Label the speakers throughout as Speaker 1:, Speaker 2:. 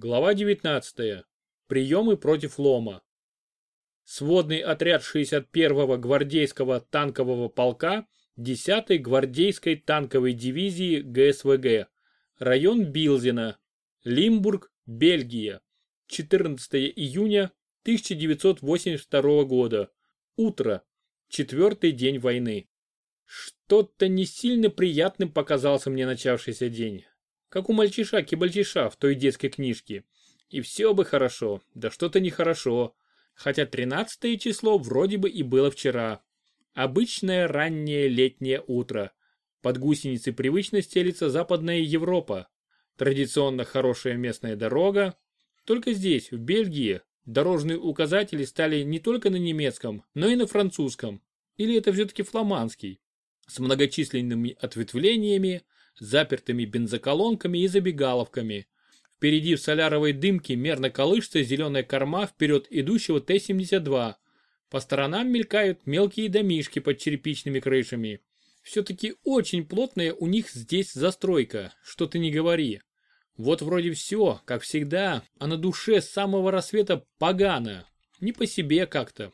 Speaker 1: Глава 19. Приемы против лома. Сводный отряд 61-го гвардейского танкового полка 10-й гвардейской танковой дивизии ГСВГ. Район Билзина. Лимбург, Бельгия. 14 июня 1982 года. Утро. Четвертый день войны. Что-то не сильно приятным показался мне начавшийся день как у мальчиша-кибальчиша в той детской книжке. И все бы хорошо, да что-то нехорошо. Хотя тринадцатое число вроде бы и было вчера. Обычное раннее летнее утро. Под гусеницы привычно стелится Западная Европа. Традиционно хорошая местная дорога. Только здесь, в Бельгии, дорожные указатели стали не только на немецком, но и на французском. Или это все-таки фламандский. С многочисленными ответвлениями, запертыми бензоколонками и забегаловками. Впереди в соляровой дымке мерно колышется зеленая корма вперед идущего Т-72. По сторонам мелькают мелкие домишки под черепичными крышами. Все-таки очень плотная у них здесь застройка, что ты не говори. Вот вроде все, как всегда, а на душе с самого рассвета погано. Не по себе как-то.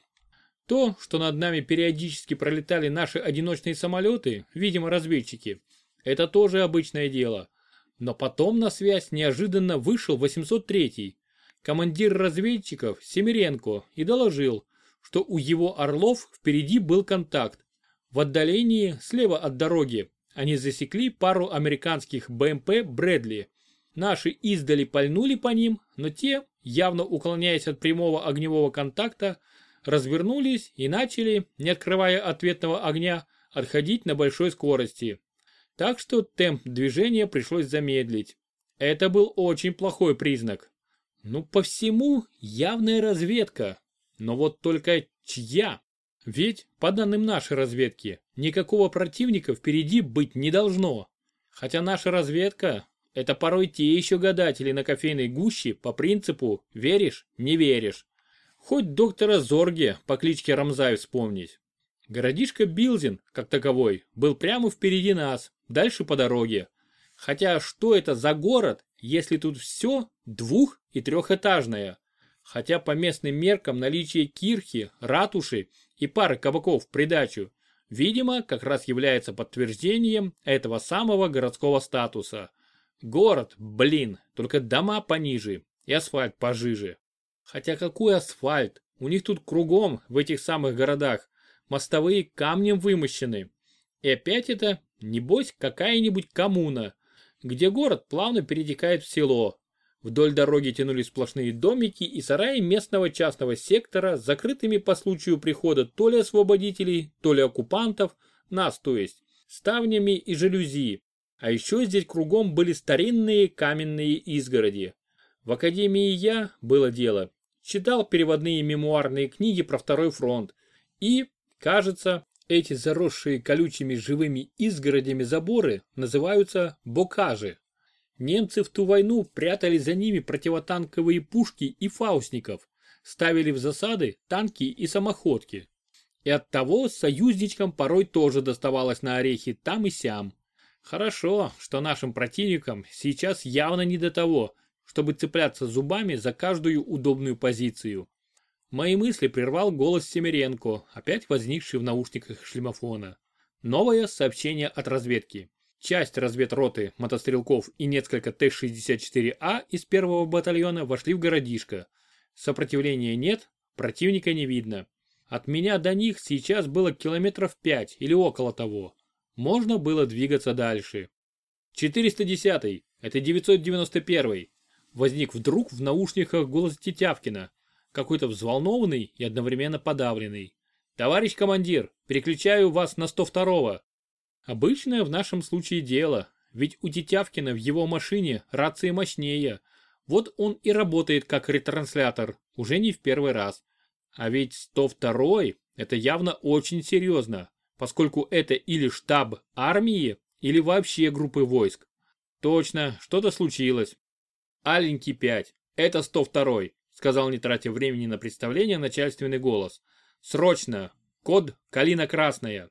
Speaker 1: То, что над нами периодически пролетали наши одиночные самолеты, видимо разведчики, это тоже обычное дело. Но потом на связь неожиданно вышел 803-й, командир разведчиков Семеренко, и доложил, что у его орлов впереди был контакт. В отдалении, слева от дороги, они засекли пару американских БМП Брэдли. Наши издали пальнули по ним, но те, явно уклоняясь от прямого огневого контакта, развернулись и начали, не открывая ответного огня, отходить на большой скорости. Так что темп движения пришлось замедлить. Это был очень плохой признак. Ну, по всему явная разведка. Но вот только чья? Ведь, по данным нашей разведки, никакого противника впереди быть не должно. Хотя наша разведка – это порой те еще гадатели на кофейной гуще по принципу «веришь, не веришь». Хоть доктора Зорге по кличке Рамзай вспомнить. Городишко Билзин, как таковой, был прямо впереди нас, дальше по дороге. Хотя что это за город, если тут все двух- и трехэтажное? Хотя по местным меркам наличие кирхи, ратуши и пары кабаков в придачу, видимо, как раз является подтверждением этого самого городского статуса. Город, блин, только дома пониже и асфальт пожиже. Хотя какой асфальт? У них тут кругом, в этих самых городах, мостовые камнем вымощены. И опять это, небось, какая-нибудь коммуна, где город плавно перетекает в село. Вдоль дороги тянулись сплошные домики и сараи местного частного сектора закрытыми по случаю прихода то ли освободителей, то ли оккупантов, нас то есть, ставнями и жалюзи. А еще здесь кругом были старинные каменные изгороди. В академии я, было дело, читал переводные мемуарные книги про Второй фронт и, Кажется, эти заросшие колючими живыми изгородями заборы называются бокажи. Немцы в ту войну прятали за ними противотанковые пушки и фаустников, ставили в засады танки и самоходки. И оттого союзничкам порой тоже доставалось на орехи там и сям. Хорошо, что нашим противникам сейчас явно не до того, чтобы цепляться зубами за каждую удобную позицию. Мои мысли прервал голос Семеренко, опять возникший в наушниках шлемофона. Новое сообщение от разведки. Часть разведроты мотострелков и несколько Т-64А из первого батальона вошли в городишко. Сопротивления нет, противника не видно. От меня до них сейчас было километров пять или около того. Можно было двигаться дальше. 410-й, это 991-й. Возник вдруг в наушниках голос Тетявкина какой-то взволнованный и одновременно подавленный. «Товарищ командир, переключаю вас на 102-го». Обычное в нашем случае дело, ведь у Тетявкина в его машине рации мощнее. Вот он и работает как ретранслятор, уже не в первый раз. А ведь 102-й – это явно очень серьезно, поскольку это или штаб армии, или вообще группы войск. Точно, что-то случилось. Аленький 5, это 102-й сказал не тратя времени на представление начальственный голос. Срочно! Код «Калина Красная».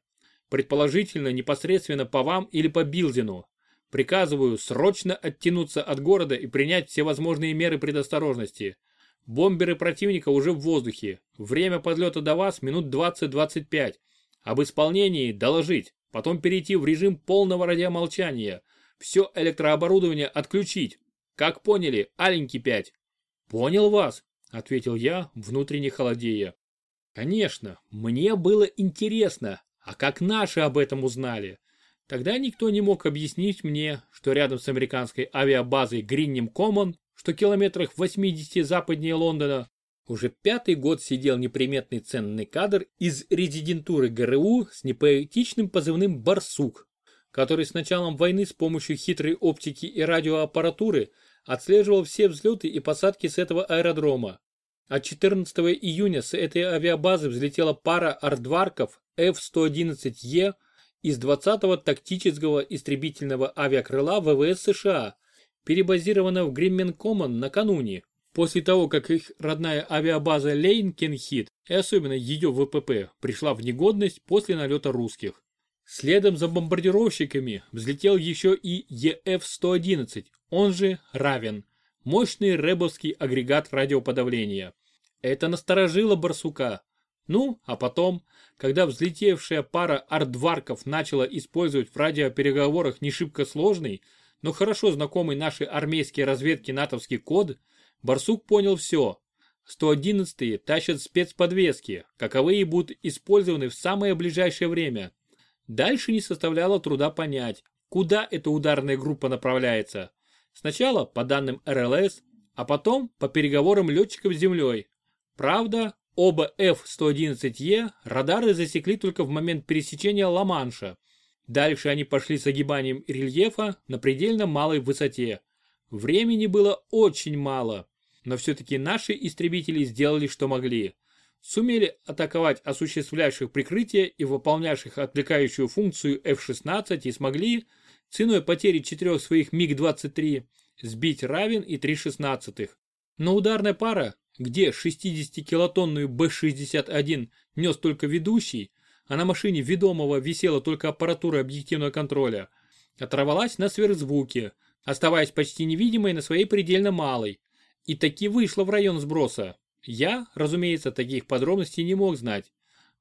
Speaker 1: Предположительно, непосредственно по вам или по Билзину. Приказываю срочно оттянуться от города и принять всевозможные меры предосторожности. Бомберы противника уже в воздухе. Время подлета до вас минут 20-25. Об исполнении доложить, потом перейти в режим полного радиомолчания. Все электрооборудование отключить. Как поняли, аленький 5. Понял вас, ответил я, внутренне холодея. Конечно, мне было интересно, а как наши об этом узнали? Тогда никто не мог объяснить мне, что рядом с американской авиабазой Гриннем Коммон, что километрах в 80 западнее Лондона, уже пятый год сидел неприметный ценный кадр из резидентуры ГРУ с непоэтичным позывным «Барсук», который с началом войны с помощью хитрой оптики и радиоаппаратуры отслеживал все взлеты и посадки с этого аэродрома. А 14 июня с этой авиабазы взлетела пара ардварков F-111E из 20-го тактического истребительного авиакрыла ВВС США, перебазированного в Гримменкоммон накануне, после того, как их родная авиабаза Лейнкенхит и особенно ее ВПП пришла в негодность после налета русских. Следом за бомбардировщиками взлетел еще и ЕФ-111, он же Равен, мощный рэбовский агрегат радиоподавления. Это насторожило барсука. Ну, а потом, когда взлетевшая пара ардварков начала использовать в радиопереговорах не шибко сложный, но хорошо знакомый нашей армейской разведке натовский код, Барсук понял все. 111-е тащат спецподвески, каковые будут использованы в самое ближайшее время. Дальше не составляло труда понять, куда эта ударная группа направляется. Сначала по данным РЛС, а потом по переговорам летчиков с землей. Правда, Оба F-111E радары засекли только в момент пересечения Ла-Манша. Дальше они пошли с огибанием рельефа на предельно малой высоте. Времени было очень мало, но все-таки наши истребители сделали, что могли. Сумели атаковать осуществлявших прикрытие и выполнявших отвлекающую функцию F-16 и смогли, ценой потери четырех своих МиГ-23, сбить Равен и три шестнадцатых. Но ударная пара, где 60-килотонную Б-61 нес только ведущий, а на машине ведомого висела только аппаратура объективного контроля, оторвалась на сверхзвуке, оставаясь почти невидимой на своей предельно малой, и таки вышла в район сброса. Я, разумеется, таких подробностей не мог знать.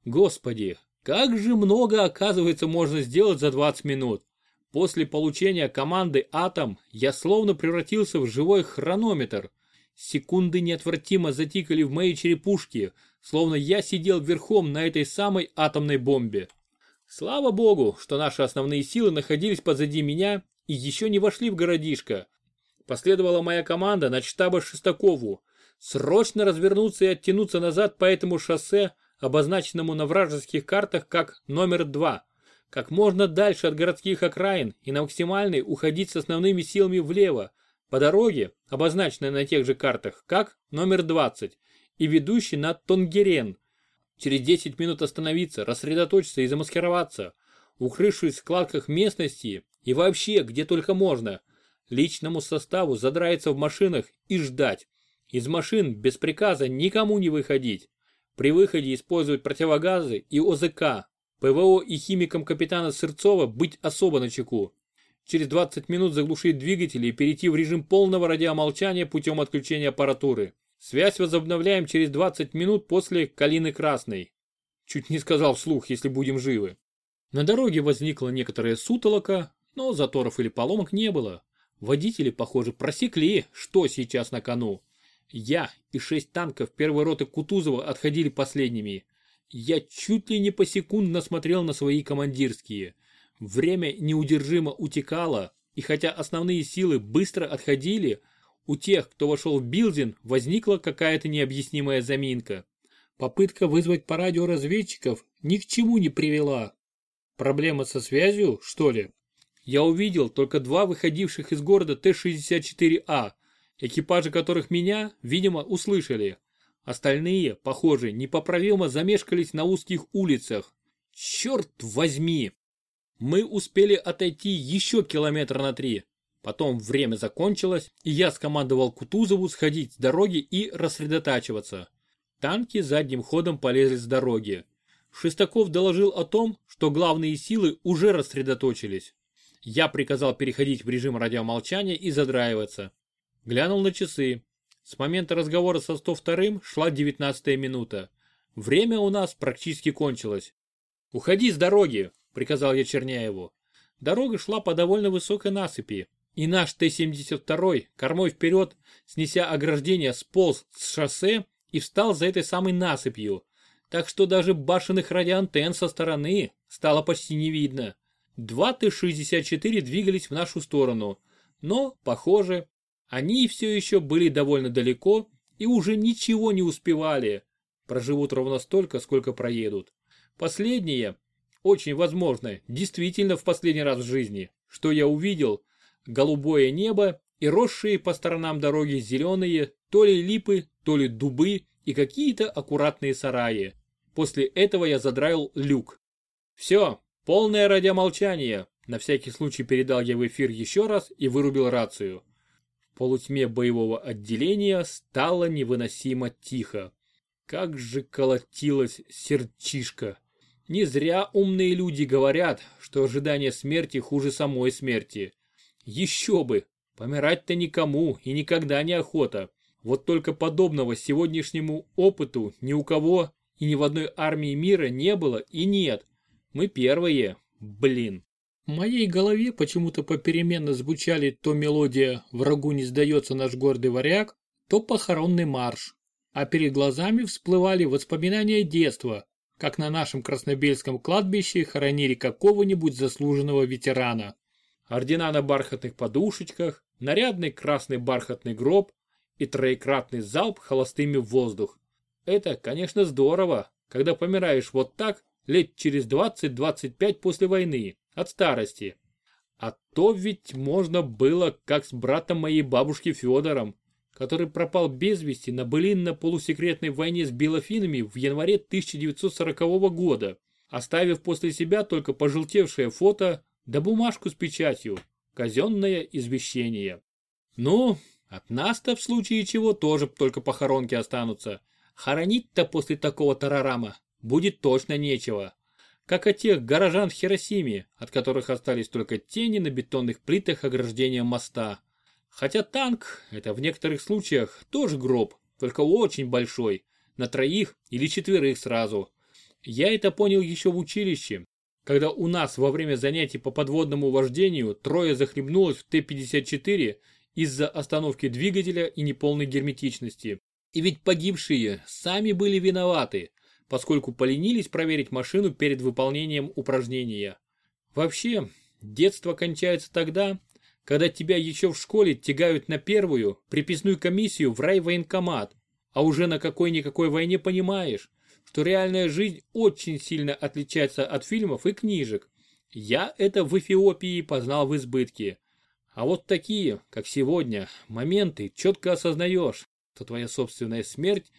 Speaker 1: Господи, как же много, оказывается, можно сделать за 20 минут. После получения команды «Атом» я словно превратился в живой хронометр – Секунды неотвратимо затикали в моей черепушке, словно я сидел верхом на этой самой атомной бомбе. Слава богу, что наши основные силы находились позади меня и еще не вошли в городишко. Последовала моя команда на штаба Шестакову. Срочно развернуться и оттянуться назад по этому шоссе, обозначенному на вражеских картах как номер два. Как можно дальше от городских окраин и на максимальной уходить с основными силами влево, по дороге, обозначенной на тех же картах, как номер 20 и ведущий на Тонгерен. Через 10 минут остановиться, рассредоточиться и замаскироваться, укрывшись в складках местности и вообще где только можно. Личному составу задраиться в машинах и ждать. Из машин без приказа никому не выходить. При выходе использовать противогазы и ОЗК. ПВО и химикам капитана Сырцова быть особо начеку через 20 минут заглушить двигатели и перейти в режим полного радиомолчания путем отключения аппаратуры. Связь возобновляем через 20 минут после «Калины Красной». Чуть не сказал вслух, если будем живы. На дороге возникла некоторая сутолока, но заторов или поломок не было. Водители, похоже, просекли, что сейчас на кону. Я и шесть танков первой роты Кутузова отходили последними. Я чуть ли не посекундно смотрел на свои командирские. Время неудержимо утекало, и хотя основные силы быстро отходили, у тех, кто вошел в билдинг, возникла какая-то необъяснимая заминка. Попытка вызвать по радио разведчиков ни к чему не привела. Проблема со связью, что ли? Я увидел только два выходивших из города Т-64А, экипажи которых меня, видимо, услышали. Остальные, похоже, непоправимо замешкались на узких улицах. Черт возьми! Мы успели отойти еще километр на три. Потом время закончилось, и я скомандовал Кутузову сходить с дороги и рассредотачиваться. Танки задним ходом полезли с дороги. Шестаков доложил о том, что главные силы уже рассредоточились. Я приказал переходить в режим радиомолчания и задраиваться. Глянул на часы. С момента разговора со 102-м шла 19 минута. Время у нас практически кончилось. «Уходи с дороги», — приказал я Черняеву. Дорога шла по довольно высокой насыпи, и наш Т-72 кормой вперед, снеся ограждение, сполз с шоссе и встал за этой самой насыпью, так что даже башенных радиоантенн со стороны стало почти не видно. Два Т-64 двигались в нашу сторону, но, похоже, они все еще были довольно далеко и уже ничего не успевали. Проживут ровно столько, сколько проедут. Последнее, очень возможно, действительно в последний раз в жизни, что я увидел, голубое небо и росшие по сторонам дороги зеленые то ли липы, то ли дубы и какие-то аккуратные сараи. После этого я задраил люк. Все, полное радиомолчание. На всякий случай передал я в эфир еще раз и вырубил рацию. Полутьме боевого отделения стало невыносимо тихо. Как же колотилась сердчишка. Не зря умные люди говорят, что ожидание смерти хуже самой смерти. Еще бы, помирать-то никому и никогда не охота. Вот только подобного сегодняшнему опыту ни у кого и ни в одной армии мира не было и нет. Мы первые, блин. В моей голове почему-то попеременно звучали то мелодия «Врагу не сдается наш гордый варяг», то похоронный марш. А перед глазами всплывали воспоминания детства, как на нашем Краснобельском кладбище хоронили какого-нибудь заслуженного ветерана. Ордена на бархатных подушечках, нарядный красный бархатный гроб и троекратный залп холостыми в воздух. Это, конечно, здорово, когда помираешь вот так лет через 20-25 после войны, от старости. А то ведь можно было, как с братом моей бабушки Федором, который пропал без вести на былинно-полусекретной войне с белофинами в январе 1940 года, оставив после себя только пожелтевшее фото да бумажку с печатью, казенное извещение. Ну, от нас-то в случае чего тоже только похоронки останутся. Хоронить-то после такого тарарама будет точно нечего. Как о тех горожан в Хиросиме, от которых остались только тени на бетонных плитах ограждения моста. Хотя танк – это в некоторых случаях тоже гроб, только очень большой, на троих или четверых сразу. Я это понял еще в училище, когда у нас во время занятий по подводному вождению трое захлебнулось в Т-54 из-за остановки двигателя и неполной герметичности. И ведь погибшие сами были виноваты, поскольку поленились проверить машину перед выполнением упражнения. Вообще, детство кончается тогда, когда тебя еще в школе тягают на первую приписную комиссию в райвоенкомат, а уже на какой-никакой войне понимаешь, что реальная жизнь очень сильно отличается от фильмов и книжек. Я это в Эфиопии познал в избытке. А вот такие, как сегодня, моменты четко осознаешь, что твоя собственная смерть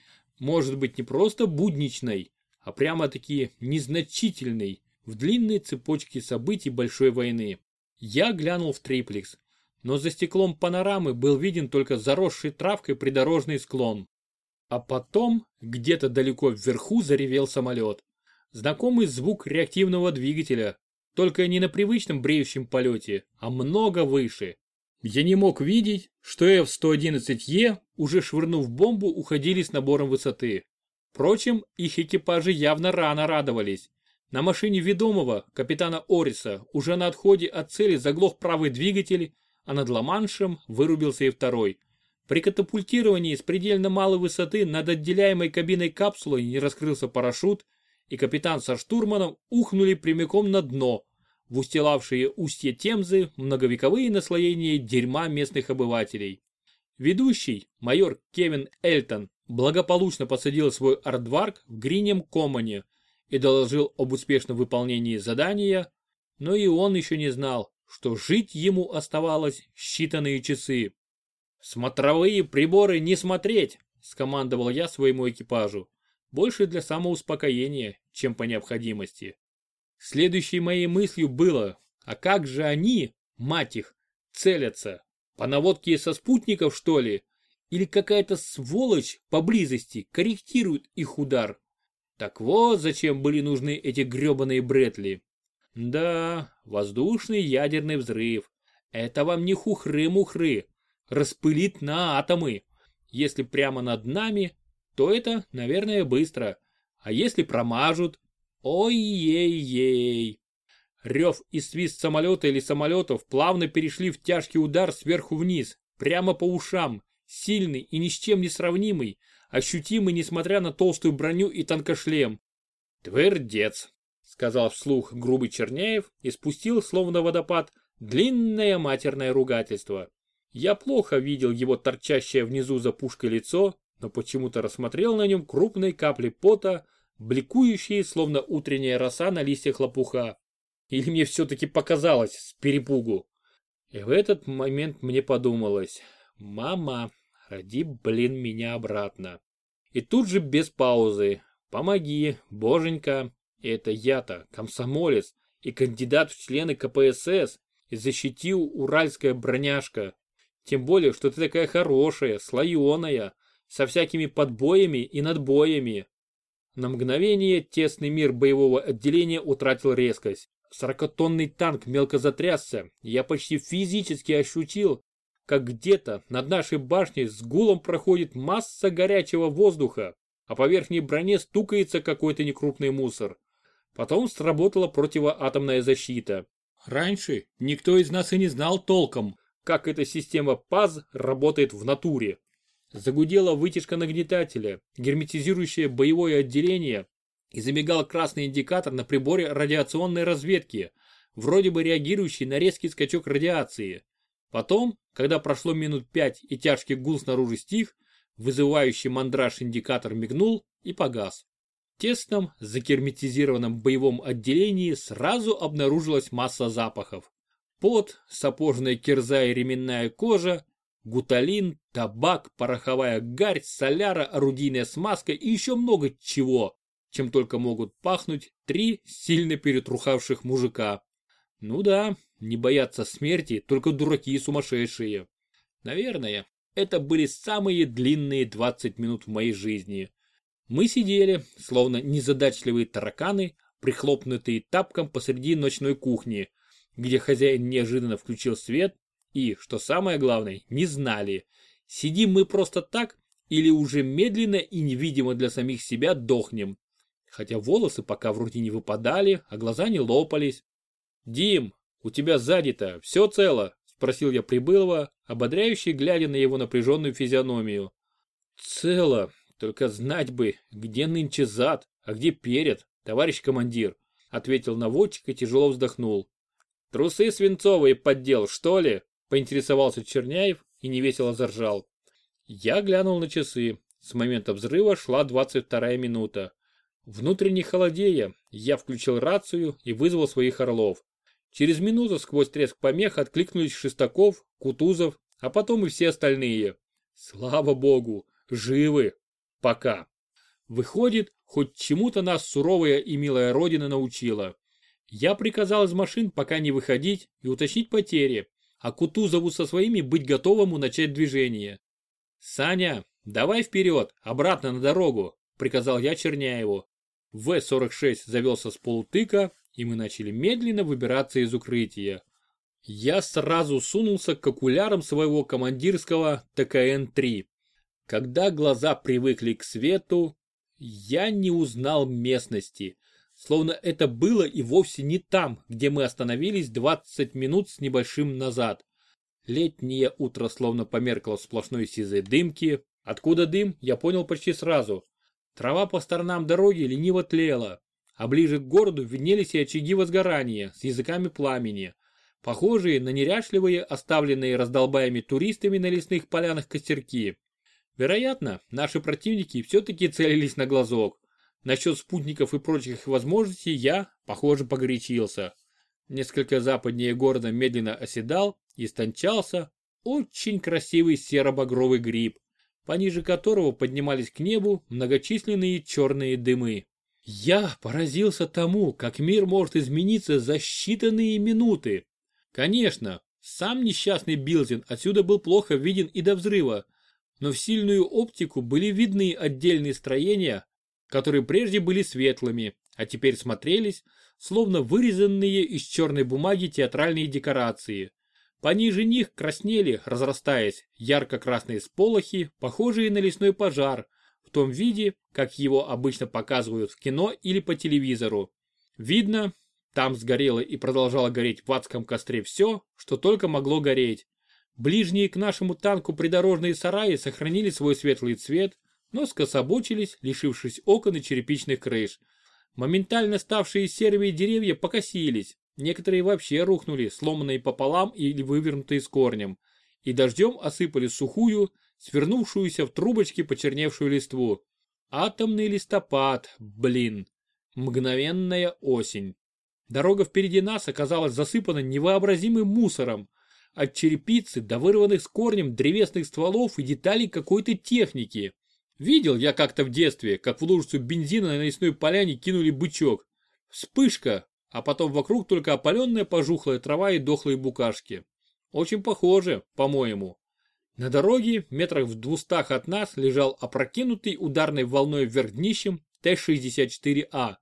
Speaker 1: может быть не просто будничной, а прямо-таки незначительной в длинной цепочке событий большой войны. Я глянул в триплекс, но за стеклом панорамы был виден только заросший травкой придорожный склон. А потом где-то далеко вверху заревел самолет. Знакомый звук реактивного двигателя, только не на привычном бреющем полете, а много выше. Я не мог видеть, что F-111E, уже швырнув бомбу, уходили с набором высоты. Впрочем, их экипажи явно рано радовались. На машине ведомого, капитана Ориса, уже на отходе от цели заглох правый двигатель, а над Ла-Маншем вырубился и второй – при катапультировании с предельно малой высоты над отделяемой кабиной капсулой не раскрылся парашют, и капитан со штурманом ухнули прямиком на дно, в устилавшие устье Темзы многовековые наслоения дерьма местных обывателей. Ведущий, майор Кевин Эльтон, благополучно посадил свой ардварк в Гринем Комане и доложил об успешном выполнении задания, но и он еще не знал, что жить ему оставалось считанные часы. «Смотровые приборы не смотреть!» – скомандовал я своему экипажу. Больше для самоуспокоения, чем по необходимости. Следующей моей мыслью было, а как же они, мать их, целятся? По наводке со спутников, что ли? Или какая-то сволочь поблизости корректирует их удар? Так вот, зачем были нужны эти гребаные Бретли. Да, воздушный ядерный взрыв. Это вам не хухры-мухры. Распылит на атомы. Если прямо над нами, то это, наверное, быстро. А если промажут? Ой-ей-ей. Рев и свист самолета или самолетов плавно перешли в тяжкий удар сверху вниз, прямо по ушам, сильный и ни с чем не сравнимый, ощутимый несмотря на толстую броню и танкошлем. «Твердец», — сказал вслух грубый Черняев и спустил, словно водопад, длинное матерное ругательство. Я плохо видел его торчащее внизу за пушкой лицо, но почему-то рассмотрел на нем крупные капли пота, бликующие, словно утренняя роса на листьях лопуха. Или мне все-таки показалось с перепугу. И в этот момент мне подумалось, мама, роди, блин, меня обратно. И тут же без паузы, помоги, боженька, это я-то, комсомолец и кандидат в члены КПСС, и защитил уральская броняшка. Тем более, что ты такая хорошая, слоеная, со всякими подбоями и надбоями. На мгновение тесный мир боевого отделения утратил резкость. Сорокатонный танк мелко затрясся, я почти физически ощутил, как где-то над нашей башней с гулом проходит масса горячего воздуха, а по верхней броне стукается какой-то некрупный мусор. Потом сработала противоатомная защита. Раньше никто из нас и не знал толком, как эта система ПАЗ работает в натуре. Загудела вытяжка нагнетателя, герметизирующее боевое отделение, и замигал красный индикатор на приборе радиационной разведки, вроде бы реагирующий на резкий скачок радиации. Потом, когда прошло минут пять и тяжкий гул снаружи стих, вызывающий мандраж индикатор мигнул и погас. В тесном, загерметизированном боевом отделении сразу обнаружилась масса запахов. Пот, сапожная кирза и ременная кожа, гуталин, табак, пороховая гарь, соляра, орудийная смазка и еще много чего, чем только могут пахнуть три сильно перетрухавших мужика. Ну да, не боятся смерти только дураки и сумасшедшие. Наверное, это были самые длинные 20 минут в моей жизни. Мы сидели, словно незадачливые тараканы, прихлопнутые тапком посреди ночной кухни, где хозяин неожиданно включил свет и, что самое главное, не знали, сидим мы просто так или уже медленно и невидимо для самих себя дохнем. Хотя волосы пока вроде не выпадали, а глаза не лопались. «Дим, у тебя сзади-то все цело?» – спросил я Прибылова, ободряющий, глядя на его напряженную физиономию. «Цело, только знать бы, где нынче зад, а где перед, товарищ командир», – ответил наводчик и тяжело вздохнул. «Трусы свинцовые поддел, что ли?» Поинтересовался Черняев и невесело заржал. Я глянул на часы. С момента взрыва шла 22 минута. Внутренне холодея, я включил рацию и вызвал своих орлов. Через минуту сквозь треск помех откликнулись Шестаков, Кутузов, а потом и все остальные. Слава богу, живы. Пока. Выходит, хоть чему-то нас суровая и милая родина научила. Я приказал из машин пока не выходить и уточнить потери, а Кутузову со своими быть готовому начать движение. «Саня, давай вперед, обратно на дорогу», – приказал я Черняеву. В-46 завелся с полутыка, и мы начали медленно выбираться из укрытия. Я сразу сунулся к окулярам своего командирского ТКН-3. Когда глаза привыкли к свету, я не узнал местности словно это было и вовсе не там, где мы остановились 20 минут с небольшим назад. Летнее утро словно померкло в сплошной сизой дымке. Откуда дым, я понял почти сразу. Трава по сторонам дороги лениво тлела, а ближе к городу виднелись и очаги возгорания с языками пламени, похожие на неряшливые, оставленные раздолбаями туристами на лесных полянах костерки. Вероятно, наши противники все-таки целились на глазок. Насчет спутников и прочих возможностей я, похоже, погорячился. Несколько западнее города медленно оседал истончался очень красивый серо-багровый гриб, пониже которого поднимались к небу многочисленные черные дымы. Я поразился тому, как мир может измениться за считанные минуты. Конечно, сам несчастный Билзин отсюда был плохо виден и до взрыва, но в сильную оптику были видны отдельные строения, которые прежде были светлыми, а теперь смотрелись, словно вырезанные из черной бумаги театральные декорации. Пониже них краснели, разрастаясь, ярко-красные сполохи, похожие на лесной пожар, в том виде, как его обычно показывают в кино или по телевизору. Видно, там сгорело и продолжало гореть в адском костре все, что только могло гореть. Ближние к нашему танку придорожные сараи сохранили свой светлый цвет, но скособочились, лишившись окон и черепичных крыш. Моментально ставшие серыми деревья покосились, некоторые вообще рухнули, сломанные пополам или вывернутые с корнем, и дождем осыпали сухую, свернувшуюся в трубочки почерневшую листву. Атомный листопад, блин. Мгновенная осень. Дорога впереди нас оказалась засыпана невообразимым мусором, от черепицы до вырванных с корнем древесных стволов и деталей какой-то техники. Видел я как-то в детстве, как в лужицу бензина на лесной поляне кинули бычок. Вспышка, а потом вокруг только опаленная пожухлая трава и дохлые букашки. Очень похоже, по-моему. На дороге, метрах в двустах от нас, лежал опрокинутый ударной волной вверх днищем Т-64А.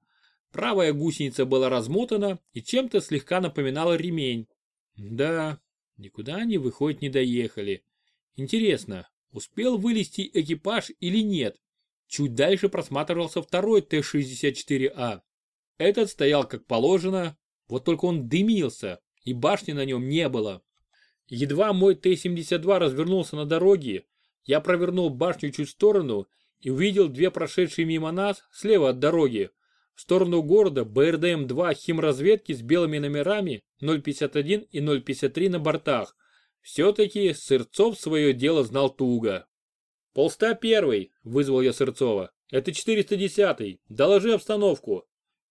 Speaker 1: Правая гусеница была размотана и чем-то слегка напоминала ремень. Да, никуда они, выходит, не доехали. Интересно, Успел вылезти экипаж или нет? Чуть дальше просматривался второй Т-64А. Этот стоял как положено, вот только он дымился, и башни на нем не было. Едва мой Т-72 развернулся на дороге, я провернул башню чуть в сторону и увидел две прошедшие мимо нас, слева от дороги, в сторону города БРДМ-2 химразведки с белыми номерами 051 и 053 на бортах. Все-таки Сырцов свое дело знал туго. «Полста первый», — вызвал я Сырцова. «Это 410-й. Доложи обстановку».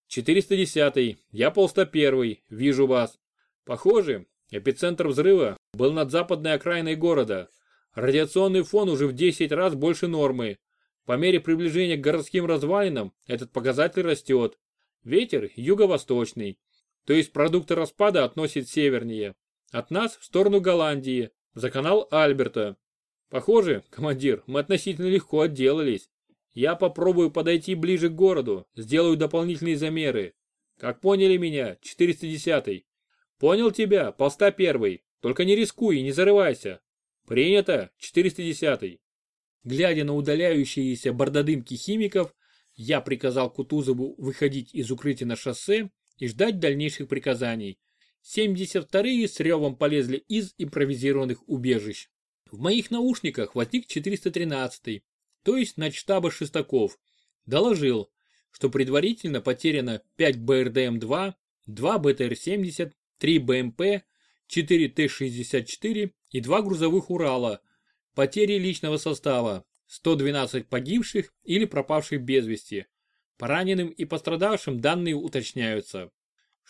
Speaker 1: «410-й. Я полста первый. Вижу вас». «Похоже, эпицентр взрыва был над западной окраиной города. Радиационный фон уже в 10 раз больше нормы. По мере приближения к городским развалинам этот показатель растет. Ветер юго-восточный, то есть продукты распада относят севернее. От нас в сторону Голландии, за канал Альберта. Похоже, командир, мы относительно легко отделались. Я попробую подойти ближе к городу, сделаю дополнительные замеры. Как поняли меня, 410-й. Понял тебя, полста первый. Только не рискуй и не зарывайся. Принято, 410-й. Глядя на удаляющиеся бордодымки химиков, я приказал Кутузову выходить из укрытия на шоссе и ждать дальнейших приказаний. 72-е с ревом полезли из импровизированных убежищ. В моих наушниках возник 413-й, то есть начштаба Шестаков. Доложил, что предварительно потеряно 5 БРДМ-2, 2 БТР-70, 3 БМП, 4 Т-64 и 2 грузовых Урала. Потери личного состава, 112 погибших или пропавших без вести. По раненым и пострадавшим данные уточняются.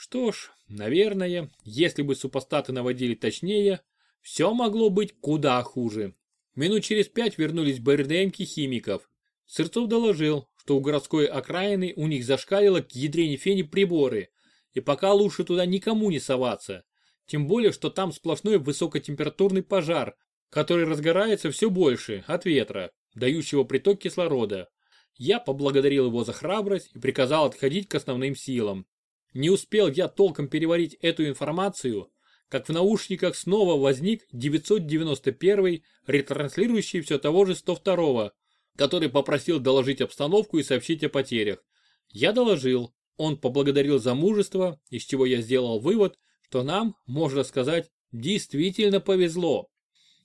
Speaker 1: Что ж, наверное, если бы супостаты наводили точнее, все могло быть куда хуже. Минут через пять вернулись БРДМки химиков. Сырцов доложил, что у городской окраины у них зашкалило к ядрене фени приборы, и пока лучше туда никому не соваться. Тем более, что там сплошной высокотемпературный пожар, который разгорается все больше от ветра, дающего приток кислорода. Я поблагодарил его за храбрость и приказал отходить к основным силам. Не успел я толком переварить эту информацию, как в наушниках снова возник 991 ретранслирующий все того же 102 который попросил доложить обстановку и сообщить о потерях. Я доложил, он поблагодарил за мужество, из чего я сделал вывод, что нам, можно сказать, действительно повезло.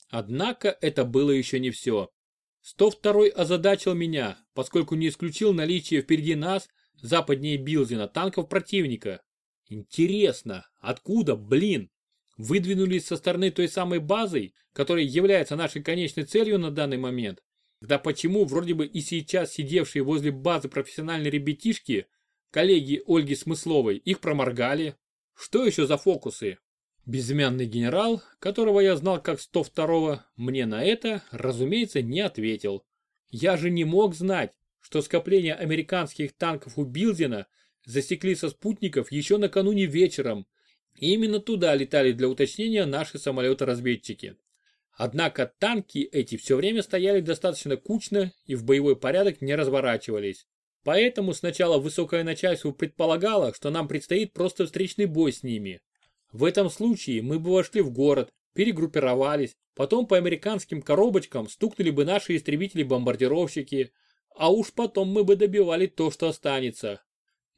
Speaker 1: Однако это было еще не все. 102 озадачил меня, поскольку не исключил наличие впереди нас западнее Билзина танков противника. Интересно, откуда, блин? Выдвинулись со стороны той самой базы, которая является нашей конечной целью на данный момент? Да почему вроде бы и сейчас сидевшие возле базы профессиональные ребятишки, коллеги Ольги Смысловой, их проморгали? Что еще за фокусы? Безымянный генерал, которого я знал как 102-го, мне на это, разумеется, не ответил. Я же не мог знать, что скопление американских танков у Билзина засекли со спутников еще накануне вечером. И именно туда летали для уточнения наши самолеты-разведчики. Однако танки эти все время стояли достаточно кучно и в боевой порядок не разворачивались. Поэтому сначала высокое начальство предполагало, что нам предстоит просто встречный бой с ними. В этом случае мы бы вошли в город, перегруппировались, потом по американским коробочкам стукнули бы наши истребители-бомбардировщики, а уж потом мы бы добивали то, что останется.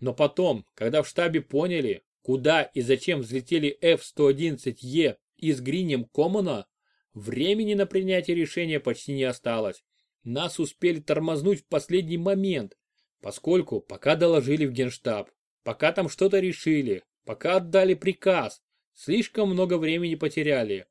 Speaker 1: Но потом, когда в штабе поняли, куда и зачем взлетели F-111E из Гринем Коммона, времени на принятие решения почти не осталось. Нас успели тормознуть в последний момент, Поскольку пока доложили в генштаб, пока там что-то решили, пока отдали приказ, слишком много времени потеряли.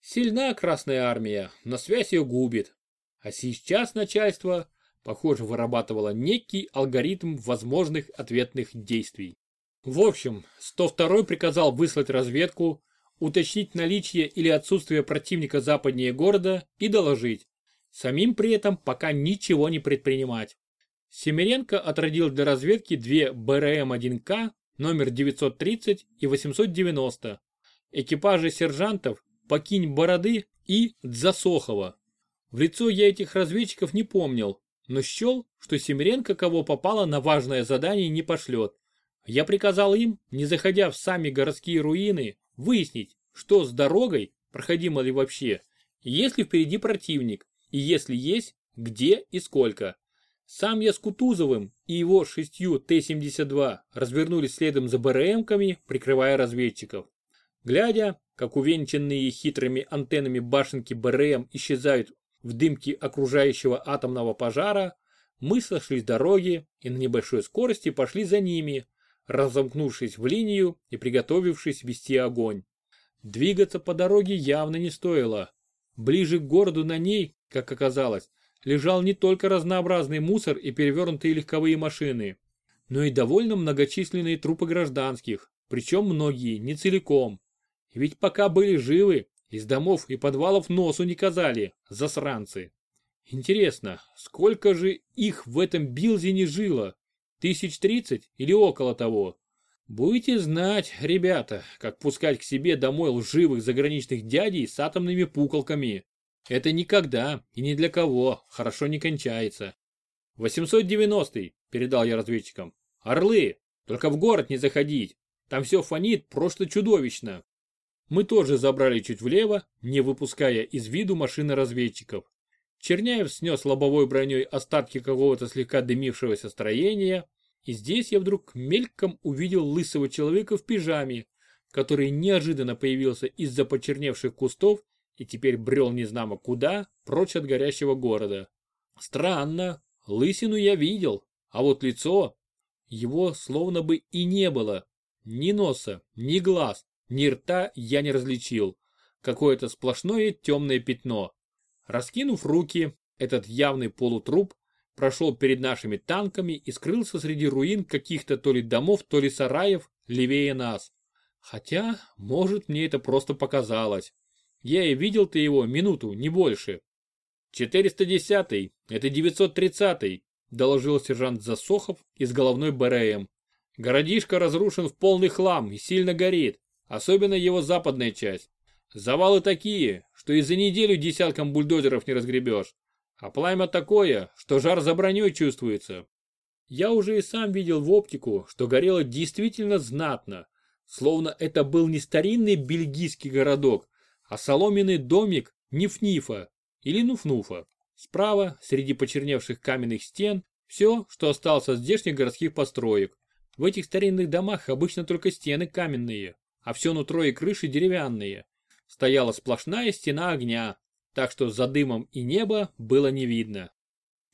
Speaker 1: Сильна Красная Армия, но связь ее губит. А сейчас начальство, похоже, вырабатывало некий алгоритм возможных ответных действий. В общем, 102 приказал выслать разведку, уточнить наличие или отсутствие противника западнее города и доложить. Самим при этом пока ничего не предпринимать. Семеренко отродил для разведки две БРМ-1К номер 930 и 890, экипажи сержантов Покинь Бороды и Дзасохова. В лицо я этих разведчиков не помнил, но счел, что Семеренко кого попало на важное задание не пошлет. Я приказал им, не заходя в сами городские руины, выяснить, что с дорогой, проходимо ли вообще, есть ли впереди противник, и если есть, где и сколько. Сам я с Кутузовым и его шестью Т-72 развернулись следом за БРМками, прикрывая разведчиков. Глядя, как увенчанные хитрыми антеннами башенки БРМ исчезают в дымке окружающего атомного пожара, мы сошли с дороги и на небольшой скорости пошли за ними, разомкнувшись в линию и приготовившись вести огонь. Двигаться по дороге явно не стоило. Ближе к городу на ней, как оказалось, лежал не только разнообразный мусор и перевернутые легковые машины, но и довольно многочисленные трупы гражданских, причем многие не целиком. Ведь пока были живы, из домов и подвалов носу не казали, засранцы. Интересно, сколько же их в этом Билзе не жило? Тысяч тридцать или около того? Будете знать, ребята, как пускать к себе домой лживых заграничных дядей с атомными пуколками. Это никогда и ни для кого хорошо не кончается. 890-й, передал я разведчикам. Орлы, только в город не заходить. Там все фонит просто чудовищно. Мы тоже забрали чуть влево, не выпуская из виду машины разведчиков. Черняев снес лобовой броней остатки какого-то слегка дымившегося строения, и здесь я вдруг мельком увидел лысого человека в пижаме, который неожиданно появился из-за почерневших кустов и теперь брел незнамо куда, прочь от горящего города. Странно, лысину я видел, а вот лицо, его словно бы и не было. Ни носа, ни глаз, ни рта я не различил. Какое-то сплошное темное пятно. Раскинув руки, этот явный полутруп прошел перед нашими танками и скрылся среди руин каких-то то ли домов, то ли сараев левее нас. Хотя, может, мне это просто показалось. Я и видел-то его минуту, не больше. 410-й, это 930-й, доложил сержант Засохов из головной БРМ. Городишко разрушен в полный хлам и сильно горит, особенно его западная часть. Завалы такие, что и за неделю десяткам бульдозеров не разгребешь. А пламя такое, что жар за броней чувствуется. Я уже и сам видел в оптику, что горело действительно знатно, словно это был не старинный бельгийский городок, а соломенный домик Ниф-Нифа или Нуф-Нуфа. Справа, среди почерневших каменных стен, все, что осталось от здешних городских построек. В этих старинных домах обычно только стены каменные, а все нутро и крыши деревянные. Стояла сплошная стена огня, так что за дымом и небо было не видно.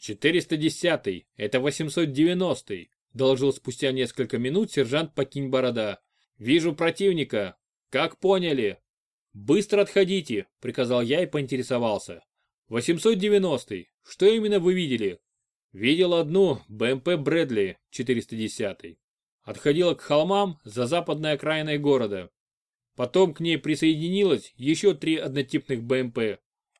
Speaker 1: 410-й, это 890-й, доложил спустя несколько минут сержант Покинь Борода. Вижу противника. Как поняли? «Быстро отходите», — приказал я и поинтересовался. «890-й. Что именно вы видели?» «Видел одну БМП Брэдли 410-й. Отходила к холмам за западной окраиной города. Потом к ней присоединилось еще три однотипных БМП.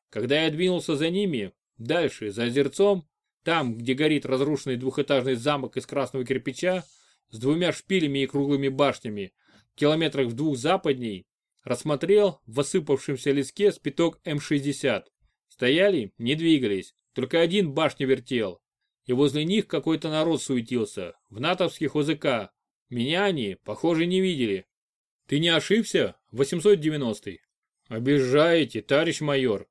Speaker 1: Когда я двинулся за ними, дальше, за озерцом, там, где горит разрушенный двухэтажный замок из красного кирпича, с двумя шпилями и круглыми башнями, километрах в двух западней, Рассмотрел в осыпавшемся леске спиток М-60. Стояли, не двигались, только один башню вертел. и возле них какой-то народ суетился, в натовских ОЗК. Меня они, похоже, не видели. Ты не ошибся, 890-й? Обижаете, товарищ майор.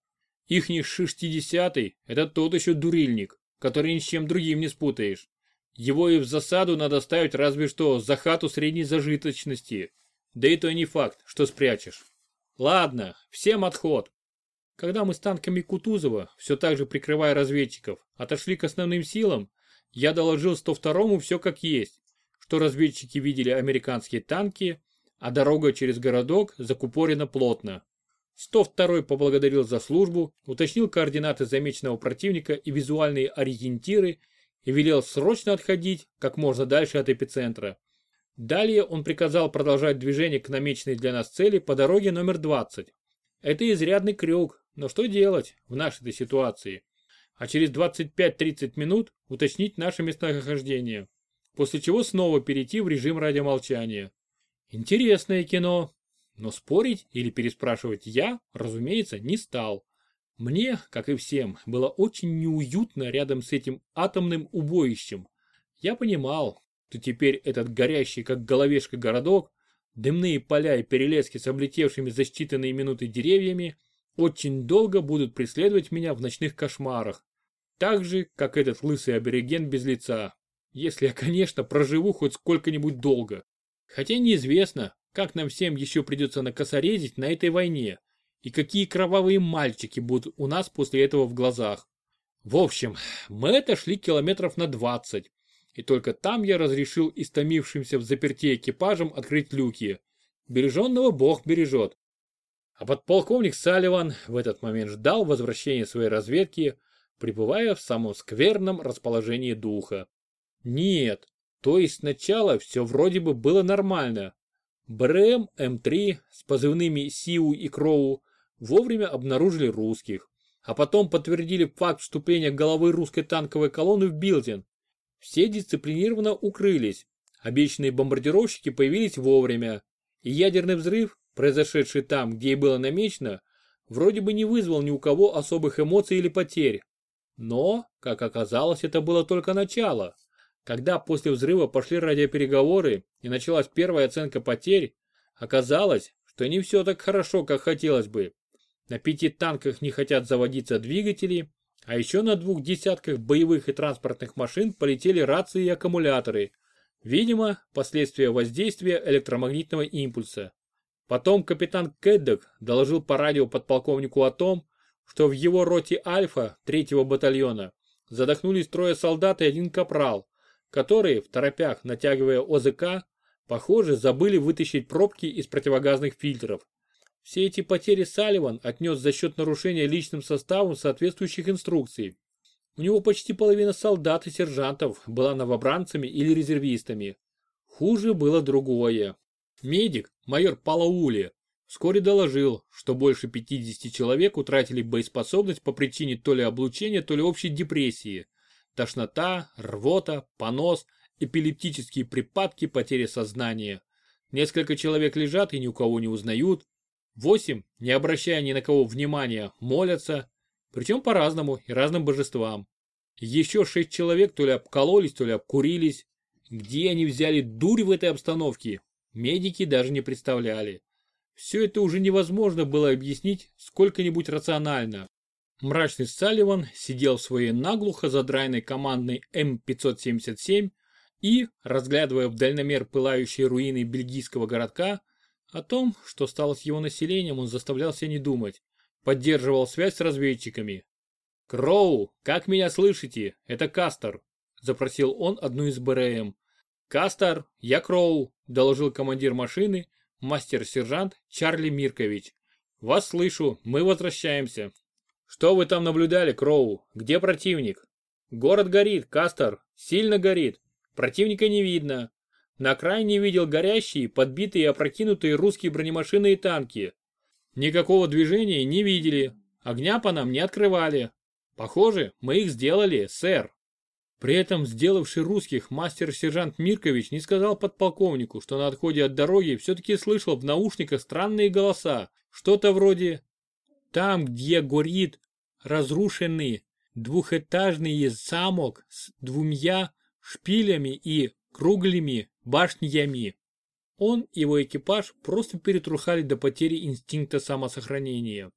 Speaker 1: Ихний 60-й – это тот еще дурильник, который ни с чем другим не спутаешь. Его и в засаду надо ставить разве что за хату средней зажиточности. Да и то не факт, что спрячешь. Ладно, всем отход. Когда мы с танками Кутузова, все так же прикрывая разведчиков, отошли к основным силам, я доложил 102-му все как есть, что разведчики видели американские танки, а дорога через городок закупорена плотно. 102-й поблагодарил за службу, уточнил координаты замеченного противника и визуальные ориентиры и велел срочно отходить как можно дальше от эпицентра. Далее он приказал продолжать движение к намеченной для нас цели по дороге номер 20. Это изрядный крюк, но что делать в нашей ситуации? А через 25-30 минут уточнить наше местонахождение. После чего снова перейти в режим радиомолчания. Интересное кино. Но спорить или переспрашивать я, разумеется, не стал. Мне, как и всем, было очень неуютно рядом с этим атомным убоищем. Я понимал, что теперь этот горящий как головешка городок, дымные поля и перелески с облетевшими за считанные минуты деревьями очень долго будут преследовать меня в ночных кошмарах. Так же, как этот лысый абориген без лица. Если я, конечно, проживу хоть сколько-нибудь долго. Хотя неизвестно, как нам всем еще придется накосорезить на этой войне и какие кровавые мальчики будут у нас после этого в глазах. В общем, мы отошли километров на 20, и только там я разрешил истомившимся в заперти экипажам открыть люки. Береженного Бог бережет. А подполковник Салливан в этот момент ждал возвращения своей разведки, пребывая в самом скверном расположении духа. Нет, то есть сначала все вроде бы было нормально. БРМ М3 с позывными Сиу и Кроу вовремя обнаружили русских, а потом подтвердили факт вступления головы русской танковой колонны в Билдин. Все дисциплинированно укрылись, обещанные бомбардировщики появились вовремя, и ядерный взрыв, произошедший там, где и было намечено, вроде бы не вызвал ни у кого особых эмоций или потерь. Но, как оказалось, это было только начало. Когда после взрыва пошли радиопереговоры и началась первая оценка потерь, оказалось, что не все так хорошо, как хотелось бы. На пяти танках не хотят заводиться двигатели, а еще на двух десятках боевых и транспортных машин полетели рации и аккумуляторы. Видимо, последствия воздействия электромагнитного импульса. Потом капитан Кэддок доложил по радио подполковнику о том, что в его роте Альфа третьего батальона задохнулись трое солдат и один капрал, которые, в торопях натягивая ОЗК, похоже, забыли вытащить пробки из противогазных фильтров. Все эти потери Салливан отнес за счет нарушения личным составом соответствующих инструкций. У него почти половина солдат и сержантов была новобранцами или резервистами. Хуже было другое. Медик, майор Палаули, вскоре доложил, что больше 50 человек утратили боеспособность по причине то ли облучения, то ли общей депрессии. Тошнота, рвота, понос, эпилептические припадки, потеря сознания. Несколько человек лежат и ни у кого не узнают, Восемь, не обращая ни на кого внимания, молятся, причем по-разному и разным божествам. Еще шесть человек то ли обкололись, то ли обкурились. Где они взяли дурь в этой обстановке, медики даже не представляли. Все это уже невозможно было объяснить сколько-нибудь рационально. Мрачный Салливан сидел в своей наглухо задраенной командной М577 и, разглядывая в дальномер пылающие руины бельгийского городка, о том, что стало с его населением, он заставлял себя не думать. Поддерживал связь с разведчиками. «Кроу, как меня слышите? Это Кастер», – запросил он одну из БРМ. «Кастер, я Кроу», – доложил командир машины, мастер-сержант Чарли Миркович. «Вас слышу, мы возвращаемся». «Что вы там наблюдали, Кроу? Где противник?» «Город горит, Кастер, сильно горит. Противника не видно. На окраине видел горящие, подбитые и опрокинутые русские бронемашины и танки. Никакого движения не видели, огня по нам не открывали. Похоже, мы их сделали, сэр. При этом сделавший русских мастер-сержант Миркович не сказал подполковнику, что на отходе от дороги все-таки слышал в наушниках странные голоса. Что-то вроде «Там, где горит, разрушены, двухэтажный замок с двумя шпилями и круглыми башнями. Он и его экипаж просто перетрухали до потери инстинкта самосохранения.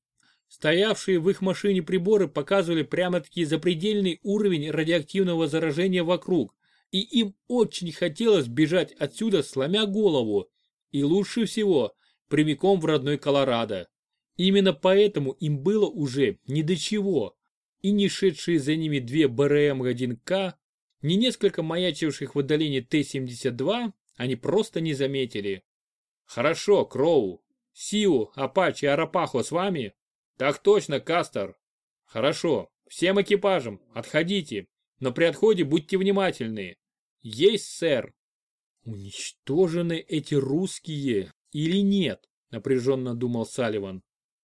Speaker 1: Стоявшие в их машине приборы показывали прямо-таки запредельный уровень радиоактивного заражения вокруг, и им очень хотелось бежать отсюда, сломя голову, и лучше всего прямиком в родной Колорадо. Именно поэтому им было уже ни до чего, и не шедшие за ними две БРМ-1К, ни несколько маячивших в отдалении Т-72 они просто не заметили. «Хорошо, Кроу. Сиу, Апачи, Арапахо с вами?» «Так точно, Кастер». «Хорошо. Всем экипажам, отходите. Но при отходе будьте внимательны. Есть, сэр». «Уничтожены эти русские или нет?» напряженно думал Салливан.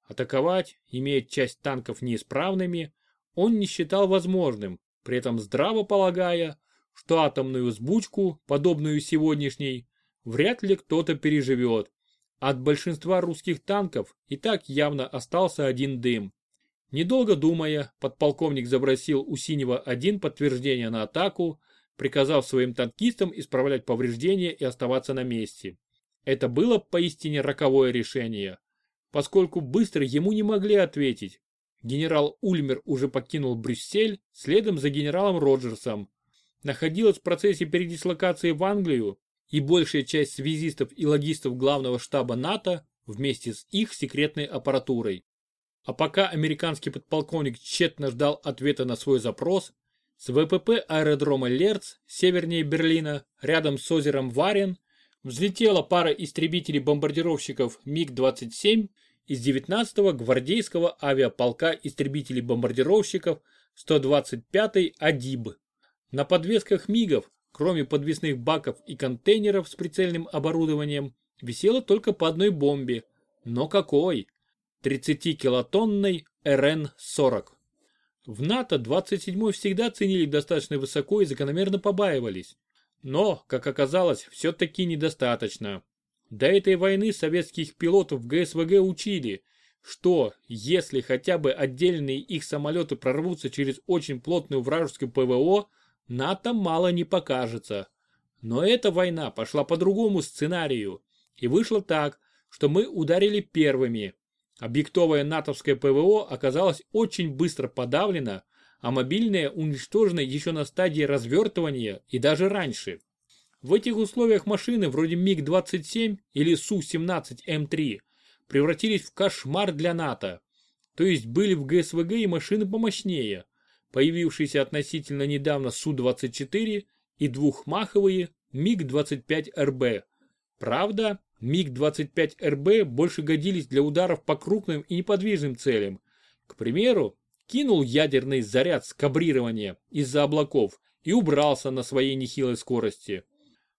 Speaker 1: Атаковать, имея часть танков неисправными, он не считал возможным, при этом здраво полагая, что атомную сбучку, подобную сегодняшней, вряд ли кто-то переживет. От большинства русских танков и так явно остался один дым. Недолго думая, подполковник забросил у синего один подтверждение на атаку, приказав своим танкистам исправлять повреждения и оставаться на месте. Это было поистине роковое решение, поскольку быстро ему не могли ответить. Генерал Ульмер уже покинул Брюссель следом за генералом Роджерсом, находилась в процессе передислокации в Англию, и большая часть связистов и логистов главного штаба НАТО вместе с их секретной аппаратурой. А пока американский подполковник тщетно ждал ответа на свой запрос, с ВПП аэродрома Лерц, севернее Берлина, рядом с озером Варен, взлетела пара истребителей-бомбардировщиков МиГ-27 из 19-го гвардейского авиаполка истребителей-бомбардировщиков 125-й АДИБ. На подвесках МиГов, кроме подвесных баков и контейнеров с прицельным оборудованием, висело только по одной бомбе. Но какой? 30-килотонной РН-40. В НАТО 27-й всегда ценили достаточно высоко и закономерно побаивались. Но, как оказалось, все-таки недостаточно. До этой войны советских пилотов в ГСВГ учили, что, если хотя бы отдельные их самолеты прорвутся через очень плотную вражескую ПВО, НАТО мало не покажется. Но эта война пошла по другому сценарию. И вышло так, что мы ударили первыми. Объектовое натовское ПВО оказалось очень быстро подавлено, а мобильное уничтожено еще на стадии развертывания и даже раньше. В этих условиях машины вроде МиГ-27 или Су-17М3 превратились в кошмар для НАТО. То есть были в ГСВГ и машины помощнее появившиеся относительно недавно Су-24 и двухмаховые МиГ-25РБ. Правда, МиГ-25РБ больше годились для ударов по крупным и неподвижным целям. К примеру, кинул ядерный заряд скабрирования из-за облаков и убрался на своей нехилой скорости.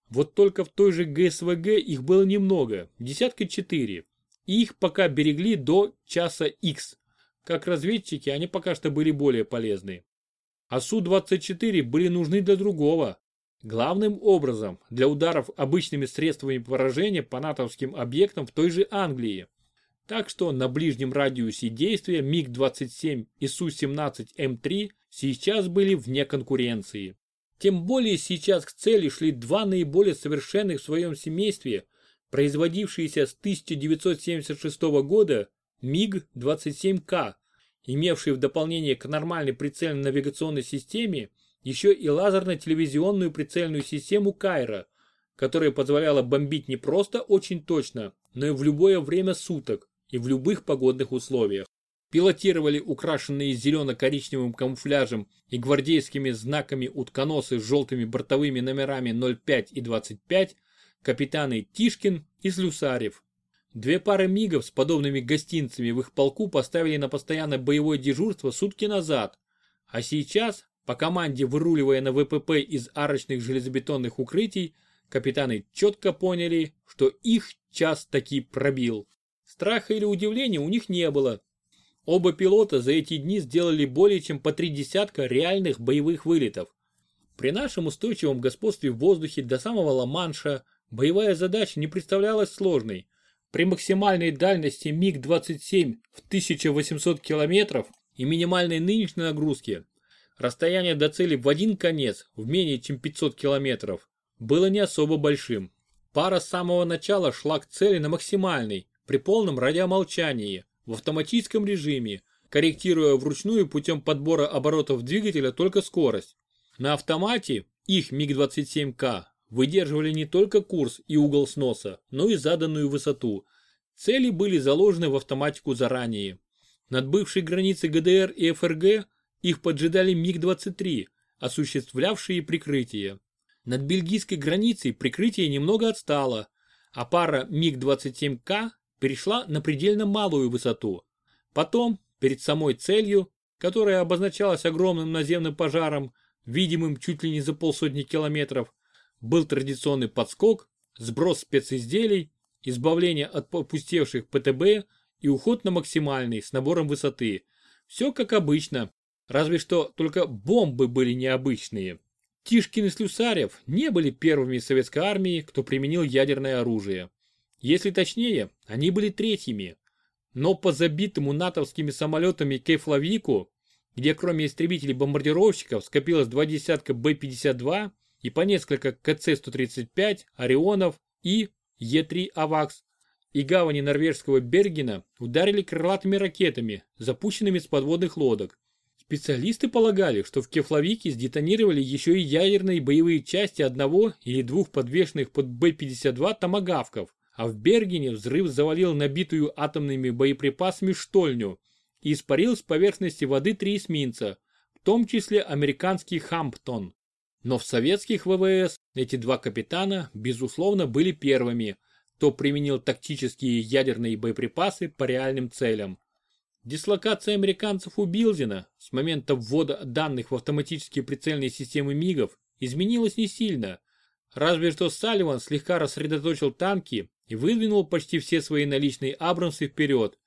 Speaker 1: Вот только в той же ГСВГ их было немного, десятка четыре, и их пока берегли до часа X. Как разведчики они пока что были более полезны. А Су-24 были нужны для другого. Главным образом для ударов обычными средствами поражения по натовским объектам в той же Англии. Так что на ближнем радиусе действия МиГ-27 и Су-17М3 сейчас были вне конкуренции. Тем более сейчас к цели шли два наиболее совершенных в своем семействе, производившиеся с 1976 года МиГ-27К, имевший в дополнение к нормальной прицельно-навигационной системе еще и лазерно-телевизионную прицельную систему Кайра, которая позволяла бомбить не просто очень точно, но и в любое время суток и в любых погодных условиях. Пилотировали украшенные зелено-коричневым камуфляжем и гвардейскими знаками утконосы с желтыми бортовыми номерами 05 и 25 капитаны Тишкин и Слюсарев. Две пары мигов с подобными гостинцами в их полку поставили на постоянное боевое дежурство сутки назад, а сейчас, по команде выруливая на ВПП из арочных железобетонных укрытий, капитаны четко поняли, что их час таки пробил. Страха или удивления у них не было. Оба пилота за эти дни сделали более чем по три десятка реальных боевых вылетов. При нашем устойчивом господстве в воздухе до самого Ла-Манша боевая задача не представлялась сложной – при максимальной дальности МиГ-27 в 1800 км и минимальной нынешней нагрузке расстояние до цели в один конец, в менее чем 500 километров, было не особо большим. Пара с самого начала шла к цели на максимальной, при полном радиомолчании, в автоматическом режиме, корректируя вручную путем подбора оборотов двигателя только скорость. На автомате их МиГ-27К выдерживали не только курс и угол сноса, но и заданную высоту. Цели были заложены в автоматику заранее. Над бывшей границей ГДР и ФРГ их поджидали МиГ-23, осуществлявшие прикрытие. Над бельгийской границей прикрытие немного отстало, а пара МиГ-27К перешла на предельно малую высоту. Потом, перед самой целью, которая обозначалась огромным наземным пожаром, видимым чуть ли не за полсотни километров, был традиционный подскок, сброс специзделий, избавление от опустевших ПТБ и уход на максимальный с набором высоты. Все как обычно, разве что только бомбы были необычные. Тишкин и Слюсарев не были первыми советской армии, кто применил ядерное оружие. Если точнее, они были третьими. Но по забитому натовскими самолетами Кейфлавику, где кроме истребителей-бомбардировщиков скопилось два десятка Б-52 и по несколько КЦ-135, Орионов и Е-3 «Авакс», и гавани норвежского Бергена ударили крылатыми ракетами, запущенными с подводных лодок. Специалисты полагали, что в Кефлавике сдетонировали еще и ядерные боевые части одного или двух подвешенных под Б-52 томагавков, а в Бергене взрыв завалил набитую атомными боеприпасами штольню и испарил с поверхности воды три эсминца, в том числе американский Хамптон. Но в советских ВВС эти два капитана, безусловно, были первыми – кто применил тактические ядерные боеприпасы по реальным целям. Дислокация американцев у Билзина с момента ввода данных в автоматические прицельные системы МИГов изменилась не сильно, разве что Салливан слегка рассредоточил танки и выдвинул почти все свои наличные Абрамсы вперед.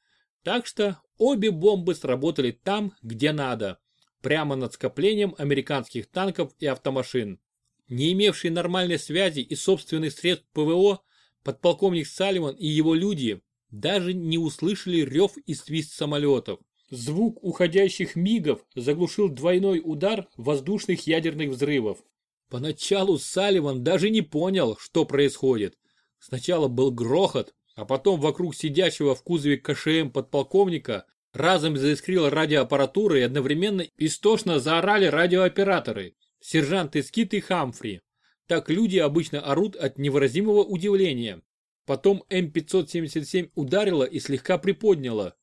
Speaker 1: Так что обе бомбы сработали там, где надо, прямо над скоплением американских танков и автомашин. Не имевшие нормальной связи и собственных средств ПВО, Подполковник Салливан и его люди даже не услышали рев и свист самолетов. Звук уходящих мигов заглушил двойной удар воздушных ядерных взрывов. Поначалу Салливан даже не понял, что происходит. Сначала был грохот, а потом вокруг сидящего в кузове КШМ подполковника разом заискрила радиоаппаратура и одновременно истошно заорали радиооператоры. Сержанты Скит и Хамфри. Так люди обычно орут от невыразимого удивления. Потом М577 ударила и слегка приподняла.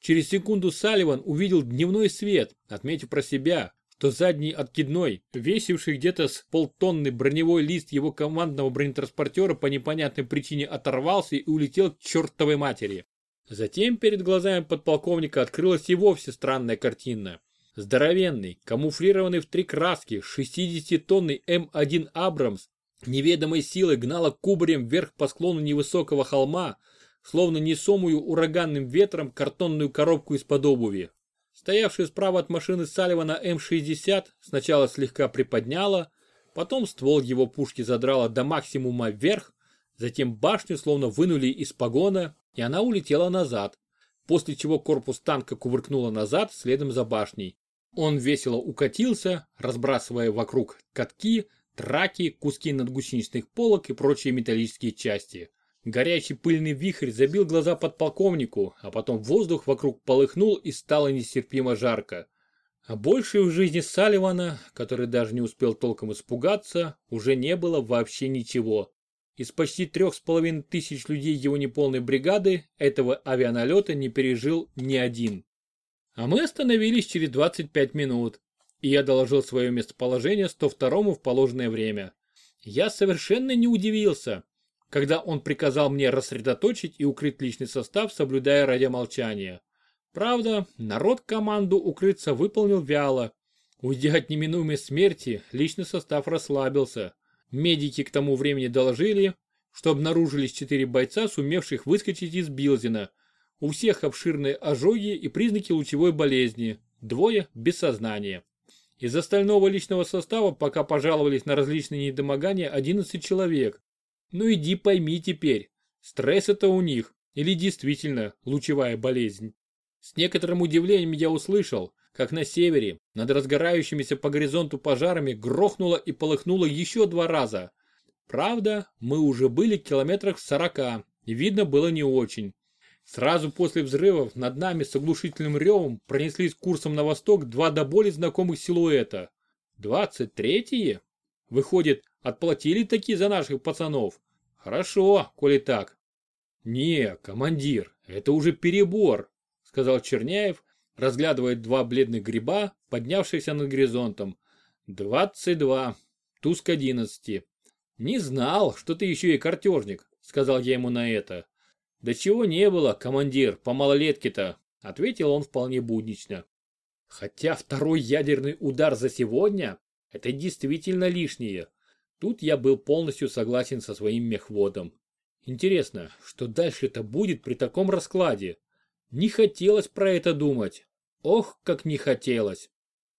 Speaker 1: Через секунду Салливан увидел дневной свет, отметив про себя, что задний откидной, весивший где-то с полтонны броневой лист его командного бронетранспортера по непонятной причине оторвался и улетел к чертовой матери. Затем перед глазами подполковника открылась и вовсе странная картина. Здоровенный, камуфлированный в три краски, 60-тонный М1 Абрамс неведомой силой гнала кубарем вверх по склону невысокого холма, словно несомую ураганным ветром картонную коробку из-под обуви. Стоявший справа от машины Салливана М60 сначала слегка приподняла, потом ствол его пушки задрала до максимума вверх, затем башню словно вынули из погона, и она улетела назад, после чего корпус танка кувыркнуло назад следом за башней. Он весело укатился, разбрасывая вокруг катки, траки, куски надгусеничных полок и прочие металлические части. Горячий пыльный вихрь забил глаза подполковнику, а потом воздух вокруг полыхнул и стало нестерпимо жарко. А больше в жизни Салливана, который даже не успел толком испугаться, уже не было вообще ничего. Из почти трех с половиной тысяч людей его неполной бригады этого авианалета не пережил ни один. А мы остановились через 25 минут, и я доложил свое местоположение 102-му в положенное время. Я совершенно не удивился, когда он приказал мне рассредоточить и укрыть личный состав, соблюдая радиомолчание. Правда, народ команду укрыться выполнил вяло. Уйдя от неминуемой смерти, личный состав расслабился. Медики к тому времени доложили, что обнаружились четыре бойца, сумевших выскочить из Билзина, у всех обширные ожоги и признаки лучевой болезни, двое без сознания. Из остального личного состава пока пожаловались на различные недомогания 11 человек. Ну иди пойми теперь, стресс это у них или действительно лучевая болезнь. С некоторым удивлением я услышал, как на севере, над разгорающимися по горизонту пожарами грохнуло и полыхнуло еще два раза. Правда, мы уже были километрах в сорока, и видно было не очень. Сразу после взрывов над нами с оглушительным ревом пронеслись курсом на восток два до боли знакомых силуэта. Двадцать третьи? Выходит, отплатили такие за наших пацанов? Хорошо, коли так. Не, командир, это уже перебор, сказал Черняев, разглядывая два бледных гриба, поднявшихся над горизонтом. Двадцать два, туз одиннадцати. Не знал, что ты еще и картежник, сказал я ему на это. «Да чего не было, командир, по малолетке-то», — ответил он вполне буднично. Хотя второй ядерный удар за сегодня – это действительно лишнее. Тут я был полностью согласен со своим мехводом. Интересно, что дальше-то будет при таком раскладе? Не хотелось про это думать. Ох, как не хотелось.